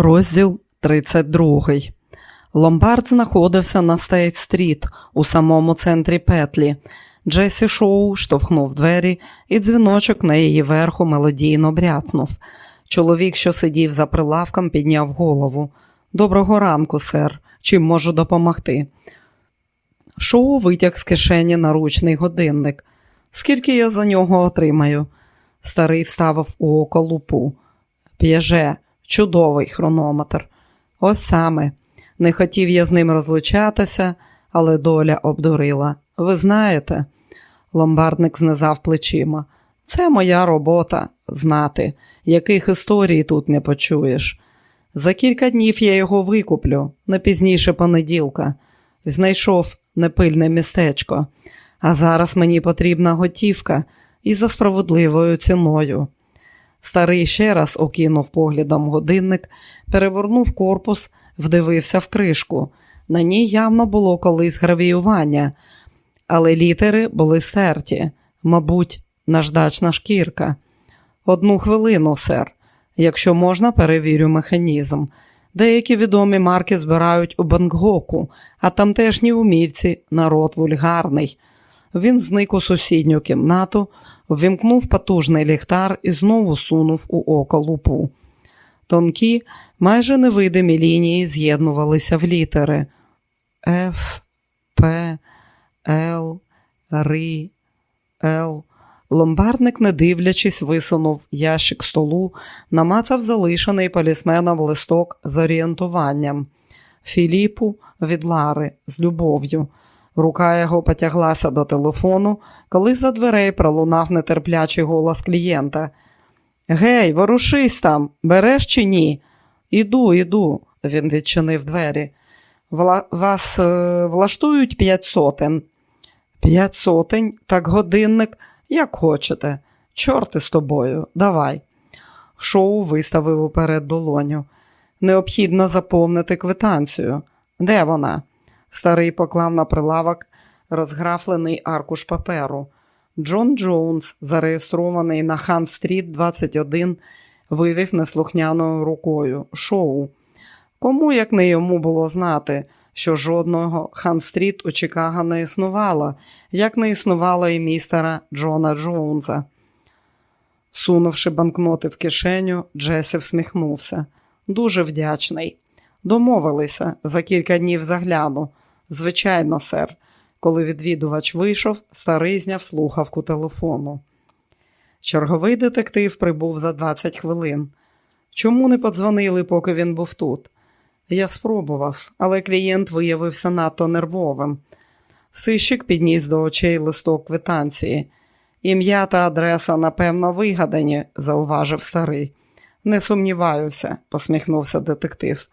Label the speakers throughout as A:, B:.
A: Розділ 32. Ломбард знаходився на Стейт-стріт у самому центрі петлі. Джесі Шоу штовхнув двері, і дзвіночок на її верху мелодійно брязнув. Чоловік, що сидів за прилавком, підняв голову. Доброго ранку, сер. Чим можу допомогти? Шоу витяг з кишені наручний годинник. Скільки я за нього отримаю? Старий вставив у око лупу. П'єже, чудовий хронометр. Ось саме. Не хотів я з ним розлучатися, але доля обдурила. Ви знаєте, ломбардник знизав плечима. Це моя робота знати, яких історій тут не почуєш. За кілька днів я його викуплю, не пізніше понеділка. Знайшов непильне містечко, а зараз мені потрібна готівка і за справедливою ціною. Старий ще раз окинув поглядом годинник, перевернув корпус, вдивився в кришку. На ній явно було колись гравіювання, але літери були серті, мабуть, наждачна шкірка. Одну хвилину, сер. Якщо можна, перевірю механізм. Деякі відомі марки збирають у Бангоку, а тамтешні умільці народ вульгарний. Він зник у сусідню кімнату, ввімкнув потужний ліхтар і знову сунув у око лупу. Тонкі, майже невидимі лінії з'єднувалися в літери Ф, П, Л, Р, Л. Ломбардник, не дивлячись, висунув ящик столу, намацав залишений полісменом листок з орієнтуванням. Філіпу від Лари з любов'ю. Рука його потяглася до телефону, коли за дверей пролунав нетерплячий голос клієнта. Гей, ворушись там, береш чи ні? Іду, іду, він відчинив двері. Вас е... влаштують п'ять сотень. П'ять сотень, так годинник, як хочете. Чорти з тобою, давай. Шоу виставив уперед долоню. Необхідно заповнити квитанцію. Де вона? Старий поклав на прилавок розграфлений аркуш паперу. Джон Джонс, зареєстрований на Хан-стріт 21, вивів неслухняною рукою Шоу. Кому, як не йому було знати, що жодного Хан-стріт у Чикаго не існувало, як не існувало і містера Джона Джонса. Сунувши банкноти в кишеню, Джесі всміхнувся. Дуже вдячний. Домовилися за кілька днів загляну. Звичайно, сер. Коли відвідувач вийшов, старий зняв слухавку телефону. Черговий детектив прибув за 20 хвилин. Чому не подзвонили, поки він був тут? Я спробував, але клієнт виявився надто нервовим. Сищик підніс до очей листок квитанції. Ім'я та адреса, напевно, вигадані, зауважив старий. Не сумніваюся, посміхнувся детектив.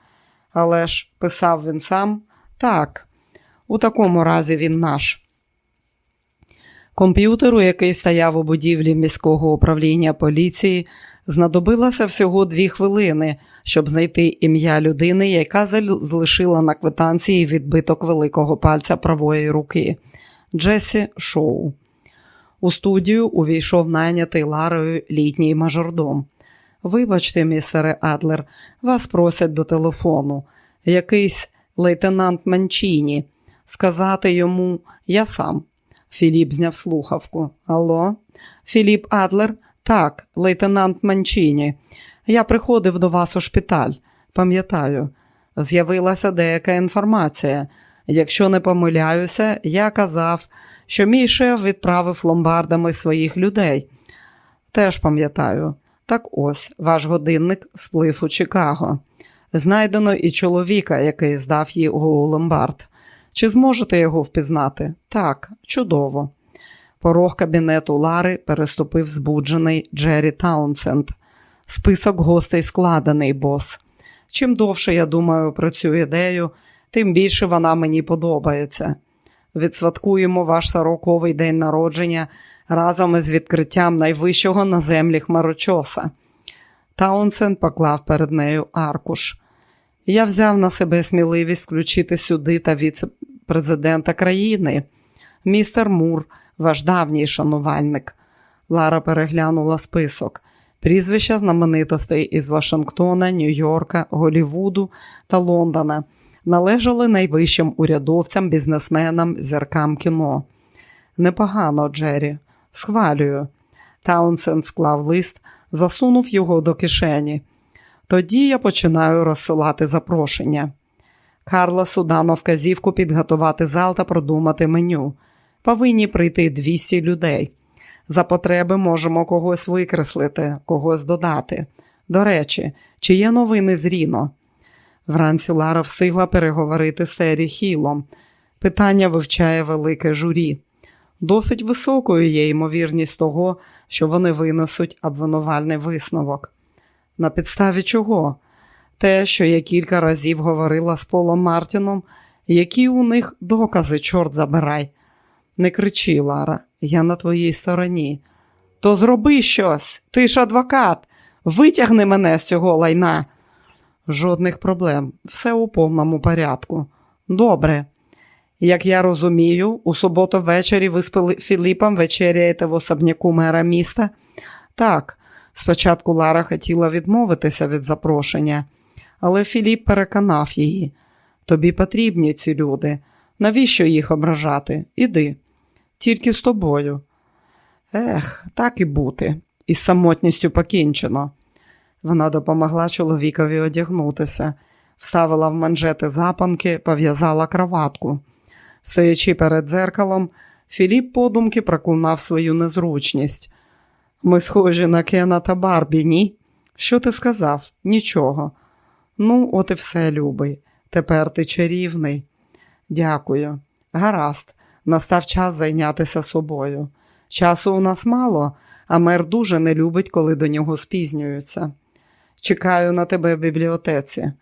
A: Але ж писав він сам так. У такому разі він наш. Комп'ютеру, який стояв у будівлі міського управління поліції, знадобилося всього дві хвилини, щоб знайти ім'я людини, яка залишила на квитанції відбиток великого пальця правої руки Джесі Шоу. У студію увійшов найнятий Ларою літній мажордом. Вибачте, містере Адлер, вас просять до телефону. Якийсь лейтенант Манчіні. Сказати йому я сам. Філіп зняв слухавку. Алло? Філіп Адлер? Так, лейтенант Манчіні. Я приходив до вас у шпиталь. Пам'ятаю, з'явилася деяка інформація. Якщо не помиляюся, я казав, що мій шеф відправив ломбардами своїх людей. Теж пам'ятаю. Так ось ваш годинник сплив у Чикаго. Знайдено і чоловіка, який здав його у ломбард. Чи зможете його впізнати? Так, чудово. Порог кабінету Лари переступив збуджений Джері Таунсенд. Список гостей складений, бос. Чим довше я думаю про цю ідею, тим більше вона мені подобається. Відсвяткуємо ваш сороковий день народження разом із відкриттям найвищого на землі хмарочоса. Таунсен поклав перед нею аркуш. Я взяв на себе сміливість включити сюди та віце-президента країни. Містер Мур, ваш давній шанувальник. Лара переглянула список. Прізвища знаменитостей із Вашингтона, Нью-Йорка, Голівуду та Лондона належали найвищим урядовцям, бізнесменам, зіркам кіно. Непогано, Джері, схвалюю. Таунсенд склав лист, засунув його до кишені. Тоді я починаю розсилати запрошення. Карлосу дано вказівку підготувати зал та продумати меню. Повинні прийти 200 людей. За потреби можемо когось викреслити, когось додати. До речі, чи є новини з Ріно? Вранці Лара встигла переговорити з Сері Хілом. Питання вивчає велике журі. Досить високою є ймовірність того, що вони винесуть обвинувальний висновок. На підставі чого? Те, що я кілька разів говорила з Полом Мартіном, які у них докази, чорт забирай. Не кричи, Лара, я на твоїй стороні. То зроби щось, ти ж адвокат, витягни мене з цього лайна. Жодних проблем, все у повному порядку. Добре. Як я розумію, у суботу ввечері ви з Філіпом вечеряєте в особняку мера міста? Так, спочатку Лара хотіла відмовитися від запрошення, але Філіп переконав її. Тобі потрібні ці люди. Навіщо їх ображати? Іди, тільки з тобою. Ех, так і бути, із самотністю покінчено. Вона допомогла чоловікові одягнутися, вставила в манжети запанки, пов'язала кроватку. Стоячи перед дзеркалом, Філіп подумки проклунав свою незручність. Ми схожі на Кена та Барбі, ні? Що ти сказав? Нічого. Ну, от і все, любий. Тепер ти чарівний. Дякую. Гаразд, настав час зайнятися собою. Часу у нас мало, а мер дуже не любить, коли до нього спізнюються. Чекаю на тебе в бібліотеці.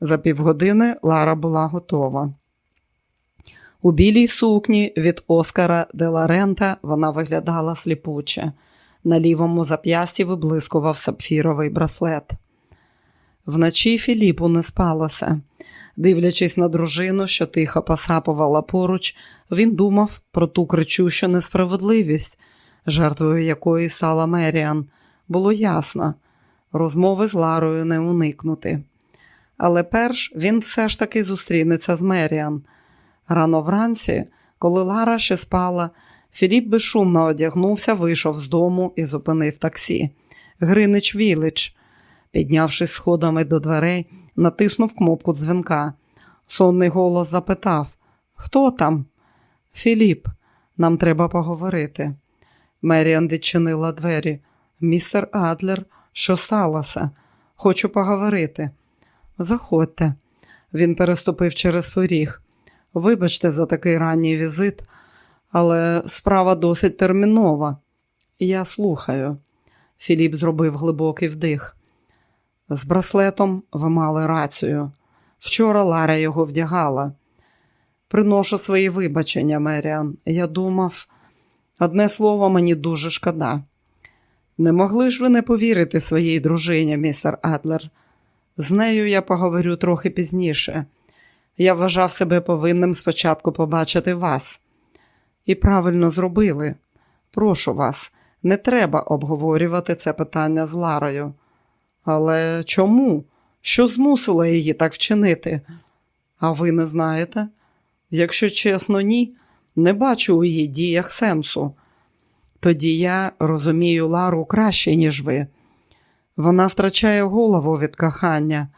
A: За півгодини Лара була готова. У білій сукні від Оскара де Ларента вона виглядала сліпуче. На лівому зап'ясті виблискував сапфіровий браслет. Вночі Філіпу не спалося. Дивлячись на дружину, що тихо посапувала поруч, він думав про ту кричущу несправедливість, жертвою якої стала Меріан. Було ясно, розмови з Ларою не уникнути. Але перш він все ж таки зустрінеться з Меріан. Рано вранці, коли Лара ще спала, Філіп безшумно одягнувся, вийшов з дому і зупинив таксі. Гринич Вілич, піднявшись сходами до дверей, натиснув кнопку дзвінка. Сонний голос запитав Хто там? Філіп, нам треба поговорити. Меріан відчинила двері. Містер Адлер, що сталося? Хочу поговорити. Заходьте. Він переступив через поріг. Вибачте за такий ранній візит, але справа досить термінова. Я слухаю. Філіп зробив глибокий вдих. З браслетом ви мали рацію. Вчора Лара його вдягала. Приношу свої вибачення, Меріан. Я думав, одне слово, мені дуже шкода. Не могли ж ви не повірити своїй дружині, містер Адлер. З нею я поговорю трохи пізніше. Я вважав себе повинним спочатку побачити вас. І правильно зробили. Прошу вас, не треба обговорювати це питання з Ларою. Але чому? Що змусило її так вчинити? А ви не знаєте? Якщо чесно, ні, не бачу у її діях сенсу. Тоді я розумію Лару краще, ніж ви. Вона втрачає голову від кохання,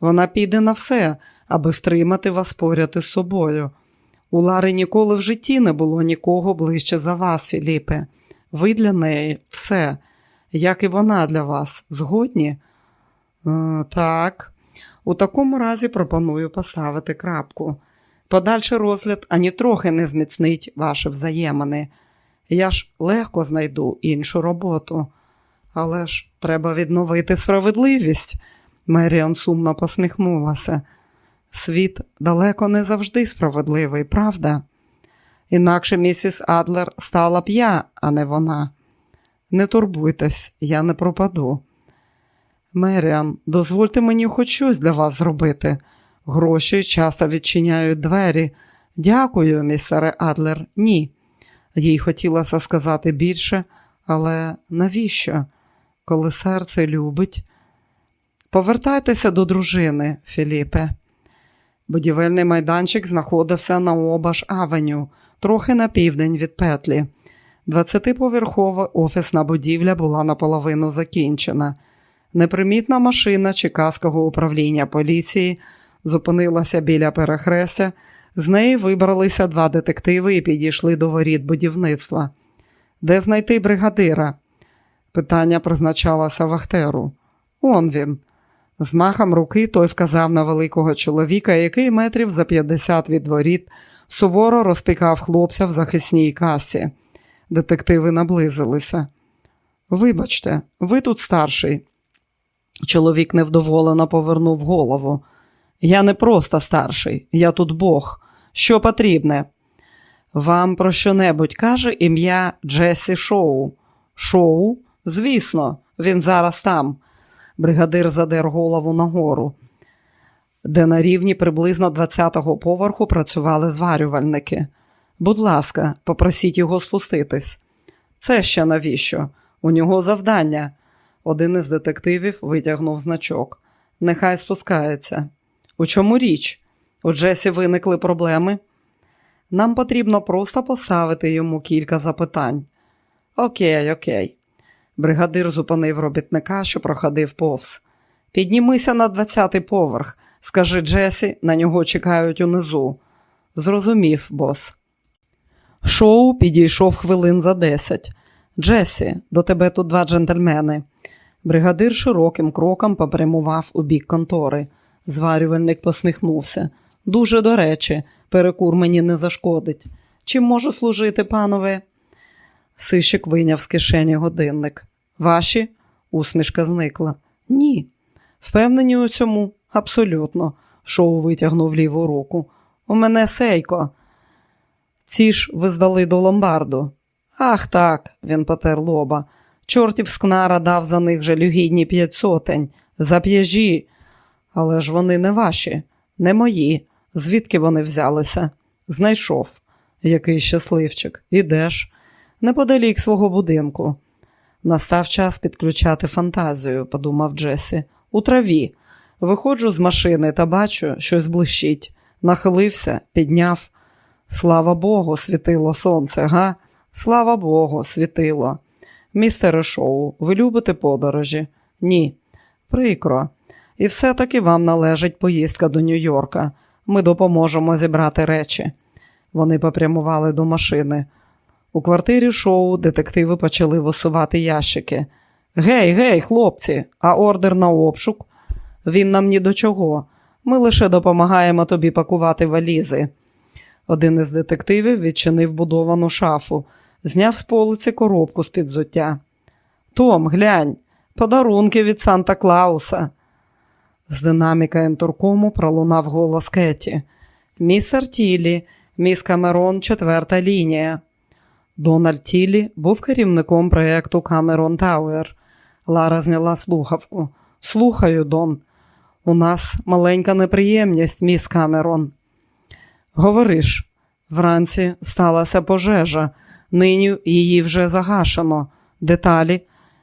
A: вона піде на все, аби втримати вас поряд із собою. У Лари ніколи в житті не було нікого ближче за вас, Філіпе. Ви для неї все, як і вона для вас. Згодні? Е, так, у такому разі пропоную поставити крапку. Подальший розгляд ані трохи не зміцнить ваші взаємини. Я ж легко знайду іншу роботу. Але ж треба відновити справедливість. Меріан сумно посміхнулася. Світ далеко не завжди справедливий, правда? Інакше місіс Адлер стала б я, а не вона. Не турбуйтесь, я не пропаду. Меріан, дозвольте мені хоч щось для вас зробити. Гроші часто відчиняють двері. Дякую, містере Адлер, ні. Їй хотілося сказати більше, але навіщо? коли серце любить. Повертайтеся до дружини, Філіпе. Будівельний майданчик знаходився на Обаш Авеню, трохи на південь від петлі. Двадцятиповерхова офісна будівля була наполовину закінчена. Непримітна машина Чикаського управління поліції зупинилася біля перехрестя. З неї вибралися два детективи і підійшли до воріт будівництва. Де знайти бригадира? Питання призначалося Вахтеру. Он він. З махом руки той вказав на великого чоловіка, який метрів за 50 від воріт суворо розпікав хлопця в захисній касці. Детективи наблизилися. Вибачте, ви тут старший. Чоловік невдоволено повернув голову. Я не просто старший, я тут Бог. Що потрібне? Вам про що-небудь каже ім'я Джесі Шоу. Шоу? Звісно, він зараз там. Бригадир задер голову нагору, де на рівні приблизно 20-го поверху працювали зварювальники. Будь ласка, попросіть його спуститись. Це ще навіщо? У нього завдання. Один із детективів витягнув значок. Нехай спускається. У чому річ? У Джесі виникли проблеми. Нам потрібно просто поставити йому кілька запитань. Окей, окей. Бригадир зупинив робітника, що проходив повз. Піднімися на двадцятий поверх. Скажи Джесі, на нього чекають унизу. Зрозумів, бос. Шоу підійшов хвилин за десять. Джесі, до тебе тут два джентльмени. Бригадир широким кроком попрямував у бік контори. Зварювальник посміхнувся. Дуже до речі, перекур мені не зашкодить. Чим можу служити, панове? Сищик вийняв з кишені годинник. Ваші? Усмішка зникла. Ні. Впевнені у цьому? Абсолютно. Шоу витягнув ліву руку. У мене сейко. Ці ж ви здали до ломбарду. Ах так, він потер лоба. Чортів скнара дав за них жалюгідні п'ять сотень. За п'яжі. Але ж вони не ваші, не мої. Звідки вони взялися? Знайшов. Який щасливчик. Ідеш? Неподалік свого будинку. Настав час підключати фантазію, подумав Джесі. У траві. Виходжу з машини та бачу, щось блищить. Нахилився, підняв. Слава Богу, світило сонце, га? Слава Богу, світило. Містере Шоу, ви любите подорожі? Ні. Прикро. І все-таки вам належить поїздка до Нью-Йорка. Ми допоможемо зібрати речі. Вони попрямували до машини. У квартирі шоу детективи почали висувати ящики. Гей, гей, хлопці, а ордер на обшук? Він нам ні до чого. Ми лише допомагаємо тобі пакувати валізи. Один із детективів відчинив будовану шафу, зняв з полиці коробку з під зуття. Том, глянь, подарунки від Санта Клауса. З динаміка інтуркому пролунав голос Кеті. Містер Тілі, міс Камерон, четверта лінія. Дональд Тілі був керівником проєкту Камерон Тауер. Лара зняла слухавку. Слухаю, Дон. У нас маленька неприємність, міс Камерон. Говориш, вранці сталася пожежа, нині її вже загашено. Деталі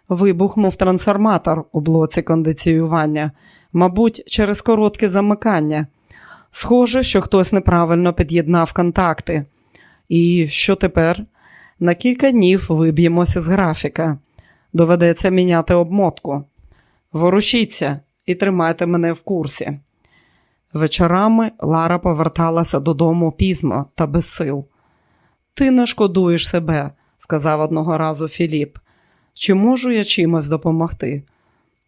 A: вибухнув трансформатор у блоці кондиціювання, мабуть, через коротке замикання. Схоже, що хтось неправильно під'єднав контакти. І що тепер? На кілька днів виб'ємося з графіка. Доведеться міняти обмотку. Ворушіться і тримайте мене в курсі. Вечорами Лара поверталася додому пізно та без сил. Ти не шкодуєш себе, сказав одного разу Філіп. Чи можу я чимось допомогти?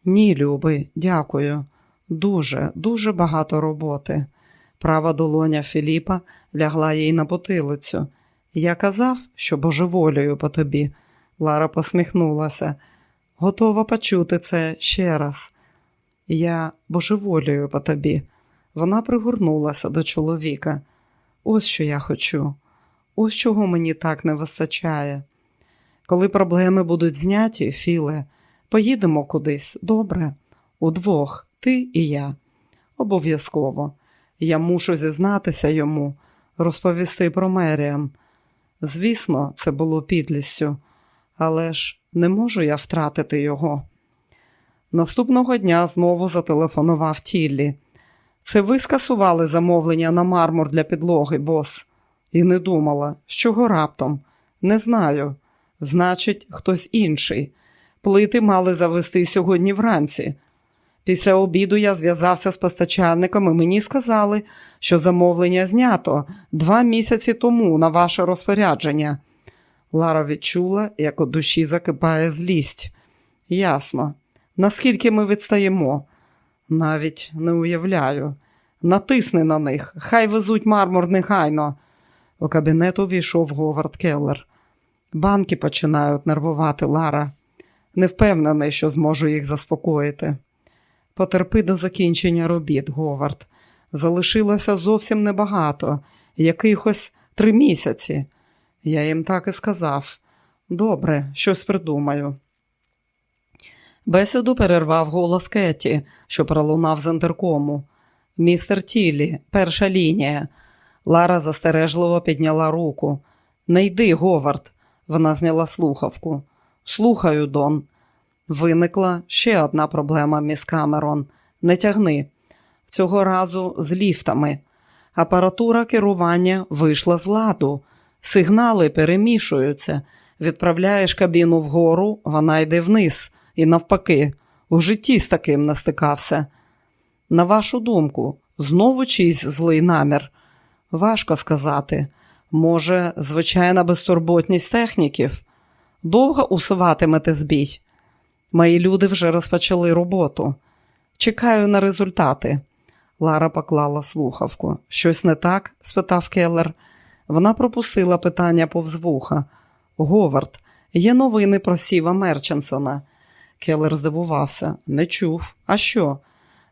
A: Ні, любий, дякую. Дуже, дуже багато роботи. Права долоня Філіпа лягла їй на потилицю. Я казав, що божеволюю по тобі. Лара посміхнулася. Готова почути це ще раз. Я божеволюю по тобі. Вона пригорнулася до чоловіка. Ось що я хочу, ось чого мені так не вистачає. Коли проблеми будуть зняті, Філе, поїдемо кудись, добре? Удвох, ти і я. Обов'язково. Я мушу зізнатися йому, розповісти про Меріан. Звісно, це було підлістю, але ж не можу я втратити його. Наступного дня знову зателефонував Тіллі. Це ви скасували замовлення на мармур для підлоги, бос? І не думала, з чого раптом? Не знаю. Значить, хтось інший. Плити мали завести сьогодні вранці. Після обіду я зв'язався з постачальником і мені сказали, що замовлення знято два місяці тому на ваше розпорядження. Лара відчула, як у душі закипає злість. Ясно. Наскільки ми відстаємо? Навіть не уявляю. Натисни на них, хай везуть мармур негайно. У кабінет увійшов Говард Келлер. Банки починають нервувати Лара. Не впевнений, що зможу їх заспокоїти. Потерпи до закінчення робіт, Говард. Залишилося зовсім небагато, якихось три місяці. Я їм так і сказав. Добре, щось придумаю. Бесіду перервав голос Кеті, що пролунав з інтеркому. Містер Тіллі, перша лінія. Лара застережливо підняла руку. Не йди, Говард. Вона зняла слухавку. Слухаю, Дон. Виникла ще одна проблема, міс Камерон. Не тягни. Цього разу з ліфтами. Апаратура керування вийшла з ладу, сигнали перемішуються. Відправляєш кабіну вгору, вона йде вниз, і навпаки, у житті з таким не стикався. На вашу думку, знову чийсь злий намір? Важко сказати. Може, звичайна безтурботність техніків? Довго усуватимете збій? Мої люди вже розпочали роботу. Чекаю на результати. Лара поклала слухавку. Щось не так? спитав Келлер. Вона пропустила питання повз вуха. Говард, є новини про Сіва Мерченсона. Келлер здивувався. Не чув. А що?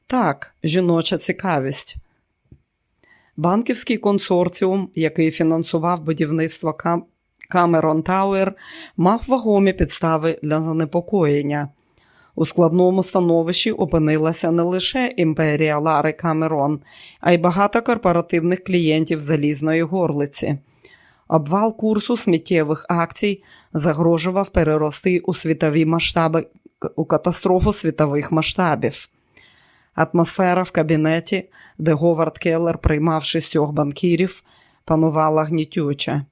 A: Так, жіноча цікавість. Банківський консорціум, який фінансував будівництво. Камерон Тауер, мав вагомі підстави для занепокоєння. У складному становищі опинилася не лише імперія Лари Камерон, а й багато корпоративних клієнтів залізної горлиці. Обвал курсу сміттєвих акцій загрожував перерости у світові масштаби у катастрофу світових масштабів. Атмосфера в кабінеті, де Говард Келлер приймав шістьох банкірів, панувала гнітюча.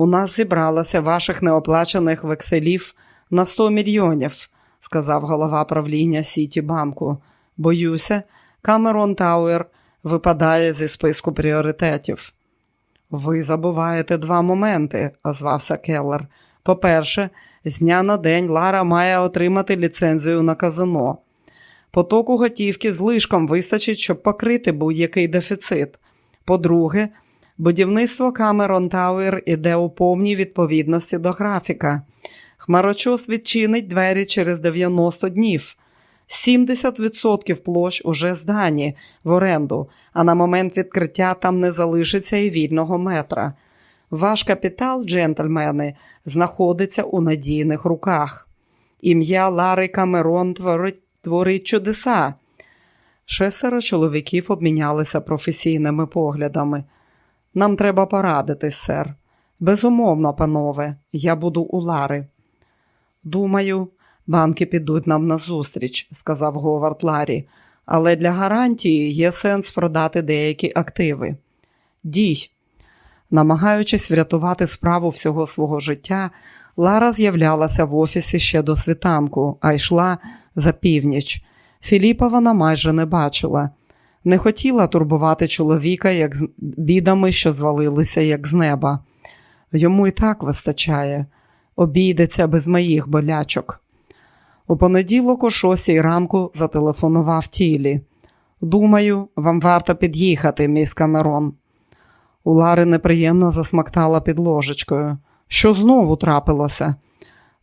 A: У нас зібралося ваших неоплачених векселів на 100 мільйонів, сказав голова правління Сіті банку. Боюся, Камерон Тауер випадає зі списку пріоритетів. Ви забуваєте два моменти, озвався Келлер. По-перше, з дня на день Лара має отримати ліцензію на казино. Потоку готівки з лишком вистачить, щоб покрити будь-який дефіцит. По-друге, будівництво Камерон Тауер іде у повній відповідності до графіка. Хмарочос відчинить двері через 90 днів. 70% площ уже здані в оренду, а на момент відкриття там не залишиться і вільного метра. Ваш капітал, джентльмени, знаходиться у надійних руках. Ім'я Лари Камерон творить, чудеса. Шестеро чоловіків обмінялися професійними поглядами. Нам треба порадитись, сер. Безумовно, панове, я буду у Лари. Думаю, банки підуть нам назустріч, сказав Говард Ларі, але для гарантії є сенс продати деякі активи. Дій. Намагаючись врятувати справу всього свого життя, Лара з'являлася в офісі ще до світанку, а йшла за північ. Філіпа вона майже не бачила. Не хотіла турбувати чоловіка як з бідами, що звалилися, як з неба. Йому і так вистачає, обійдеться без моїх болячок. У понеділок, о шостій ранку, зателефонував тілі. Думаю, вам варто під'їхати, міс Камерон. У Лари неприємно засмактала під ложечкою. Що знову трапилося?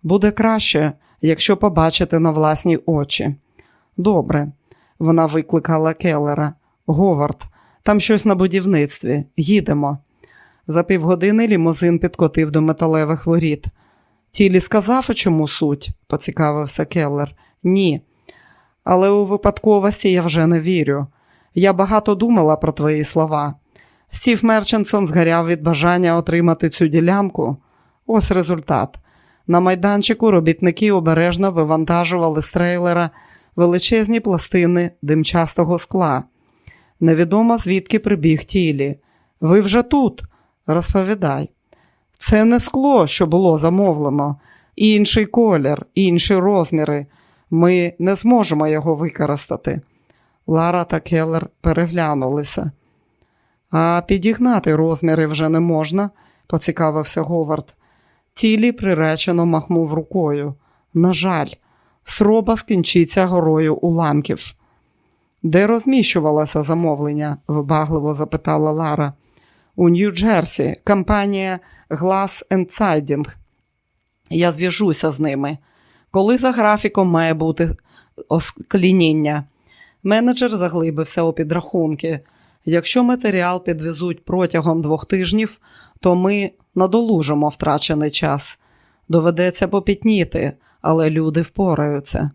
A: Буде краще, якщо побачите на власні очі. Добре, вона викликала Келлера. Говард, там щось на будівництві. Їдемо. За півгодини лімузин підкотив до металевих воріт. Тілі сказав, у чому суть, поцікавився Келлер. Ні. Але у випадковості я вже не вірю. Я багато думала про твої слова. Стів Мерченсон згоряв від бажання отримати цю ділянку. Ось результат. На майданчику робітники обережно вивантажували з трейлера величезні пластини димчастого скла. Невідомо звідки прибіг тілі. Ви вже тут, розповідай. Це не скло, що було замовлено, інший колір, інші розміри. Ми не зможемо його використати. Лара та Келлер переглянулися. А підігнати розміри вже не можна, поцікавився Говард. Тілі приречено махнув рукою. На жаль, сроба скінчиться горою уламків. Де розміщувалося замовлення? вибагливо запитала Лара. У Нью-Джерсі, компанія Glass Siding. Я зв'яжуся з ними. Коли за графіком має бути осклініння? Менеджер заглибився у підрахунки. Якщо матеріал підвезуть протягом двох тижнів, то ми надолужимо втрачений час. Доведеться попітніти, але люди впораються.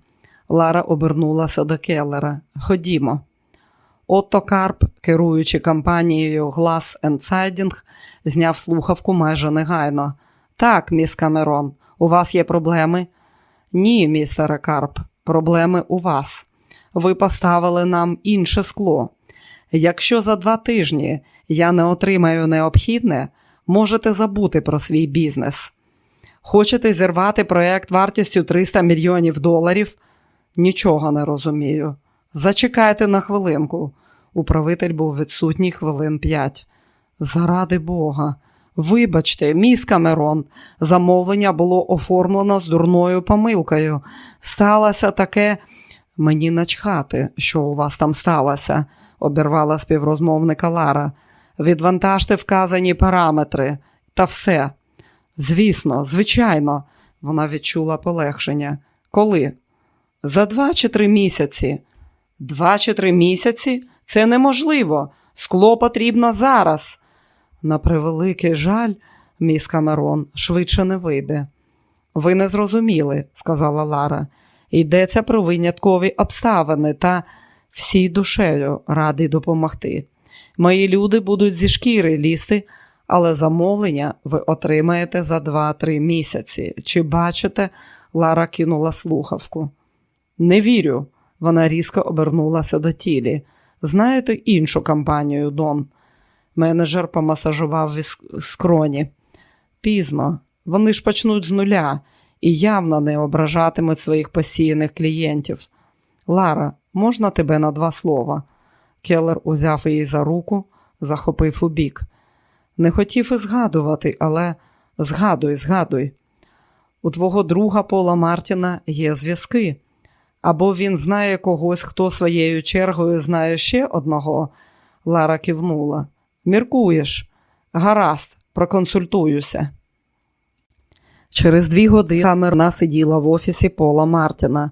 A: Лара обернулася до Келлера. Ходімо. Отто Карп, керуючи компанією Glass Siding, зняв слухавку майже негайно. Так, міс Камерон, у вас є проблеми? Ні, містере Карп, проблеми у вас. Ви поставили нам інше скло. Якщо за два тижні я не отримаю необхідне, можете забути про свій бізнес. Хочете зірвати проєкт вартістю 300 мільйонів доларів? Нічого не розумію. Зачекайте на хвилинку. Управитель був відсутній хвилин п'ять. Заради Бога. Вибачте, міс Камерон, замовлення було оформлено з дурною помилкою. Сталося таке. Мені начхати, що у вас там сталося, обірвала співрозмовника Лара. Відвантажте вказані параметри та все. Звісно, звичайно, вона відчула полегшення. Коли? За два чи три місяці. Два чи три місяці? Це неможливо. Скло потрібно зараз. На превеликий жаль, міс Камерон швидше не вийде. Ви не зрозуміли, сказала Лара. Йдеться про виняткові обставини та всій душею радий допомогти. Мої люди будуть зі шкіри лізти, але замовлення ви отримаєте за 2-3 місяці. Чи бачите, Лара кинула слухавку. Не вірю, вона різко обернулася до тілі. Знаєте іншу компанію, Дон? Менеджер помасажував скроні. Пізно, вони ж почнуть з нуля і явно не ображатимуть своїх посіяних клієнтів. Лара, можна тебе на два слова? Келлер узяв її за руку, захопив у бік. Не хотів і згадувати, але згадуй, згадуй. У твого друга Пола Мартіна є зв'язки. Або він знає когось, хто своєю чергою знає ще одного. Лара кивнула. Міркуєш? Гаразд, проконсультуюся. Через дві години камерна сиділа в офісі Пола Мартіна.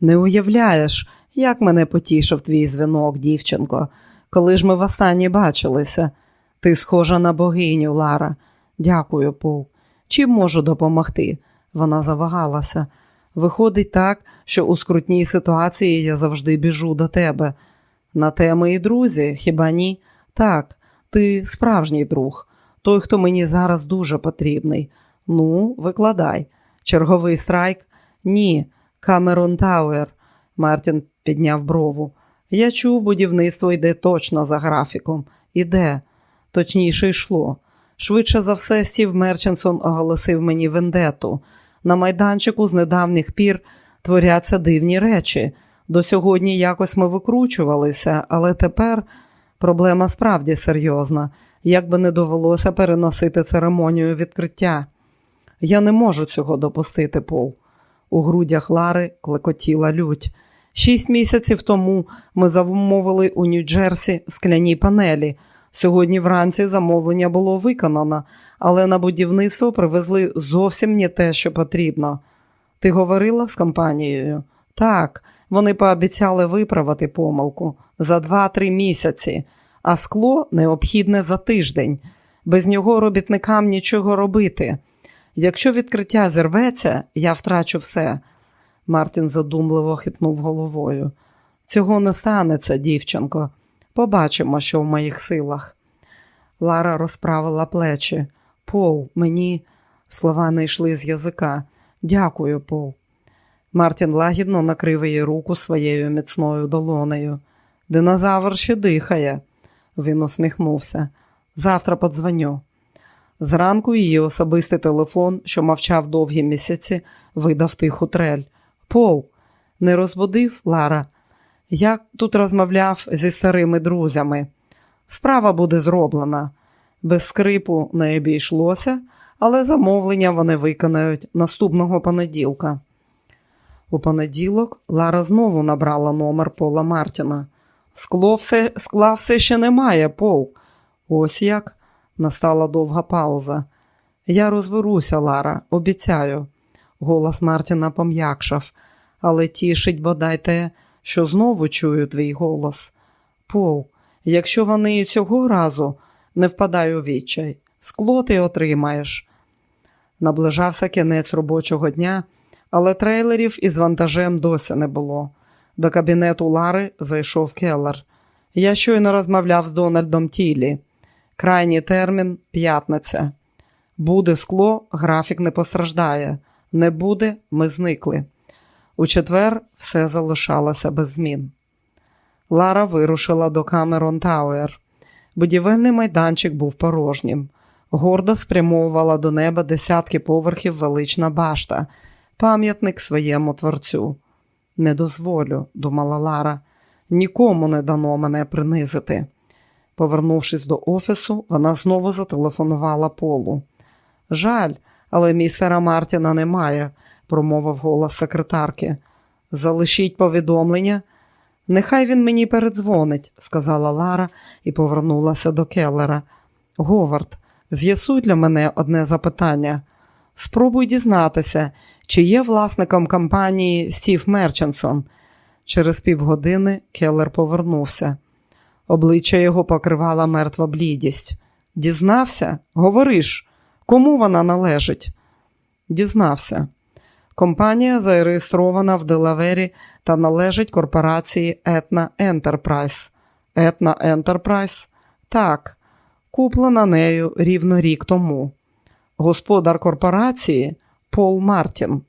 A: Не уявляєш, як мене потішив твій дзвінок, дівчинко, коли ж ми востаннє бачилися. Ти схожа на богиню, Лара. Дякую, Пол. Чим можу допомогти? Вона завагалася. Виходить так, що у скрутній ситуації я завжди біжу до тебе. На те ми й друзі, хіба ні? Так, ти справжній друг, той, хто мені зараз дуже потрібний. Ну, викладай. Черговий страйк? Ні. Камерон Тауер. Мартін підняв брову. Я чув, будівництво йде точно за графіком. Іде, точніше йшло. Швидше за все, Стів Мерченсон оголосив мені вендету. На майданчику з недавніх пір творяться дивні речі. До сьогодні якось ми викручувалися, але тепер проблема справді серйозна, як би не довелося переносити церемонію відкриття. Я не можу цього допустити, Пол. У грудях Лари клекотіла лють. Шість місяців тому ми замовили у Нью-Джерсі скляні панелі. Сьогодні вранці замовлення було виконано, але на будівництво привезли зовсім не те, що потрібно. Ти говорила з компанією? Так, вони пообіцяли виправити помилку за два-три місяці, а скло необхідне за тиждень. Без нього робітникам нічого робити. Якщо відкриття зірветься, я втрачу все. Мартін задумливо хитнув головою. Цього не станеться, дівчинко. Побачимо, що в моїх силах. Лара розправила плечі. Пол, мені слова не йшли з язика. Дякую, Пол. Мартін лагідно накрив її руку своєю міцною долонею. Динозавр ще дихає, він усміхнувся. Завтра подзвоню. Зранку її особистий телефон, що мовчав довгі місяці, видав тиху трель. Пол, не розбудив Лара. Я тут розмовляв зі старими друзями. Справа буде зроблена. Без скрипу не обійшлося, але замовлення вони виконають наступного понеділка. У понеділок Лара знову набрала номер Пола Мартіна. Скло все, скла все ще немає, Пол. Ось як. Настала довга пауза. Я розберуся, Лара, обіцяю. Голос Мартіна пом'якшав, але тішить бодай те, що знову чую твій голос. Пол, якщо вони і цього разу не впадай у відчай, скло ти отримаєш. Наближався кінець робочого дня, але трейлерів із вантажем досі не було. До кабінету Лари зайшов Келлер. Я щойно розмовляв з Дональдом Тілі. Крайній термін п'ятниця. Буде скло, графік не постраждає. Не буде, ми зникли. У четвер все залишалося без змін. Лара вирушила до Камерон Тауер. Будівельний майданчик був порожнім. Гордо спрямовувала до неба десятки поверхів велична башта, пам'ятник своєму творцю. Не дозволю, думала Лара, нікому не дано мене принизити. Повернувшись до офісу, вона знову зателефонувала Полу. Жаль, але містера Мартіна немає, промовив голос секретарки. Залишіть повідомлення. Нехай він мені передзвонить, сказала Лара і повернулася до Келлера. Говард, з'ясуй для мене одне запитання. Спробуй дізнатися, чи є власником компанії Стів Мерченсон. Через півгодини Келлер повернувся. Обличчя його покривала мертва блідість. Дізнався? Говориш, кому вона належить? Дізнався. Компанія зареєстрована в Делавері та належить корпорації Етна Ентерпрайс. Етна Ентерпрайс Так, куплена нею рівно рік тому. Господар корпорації Пол Мартін.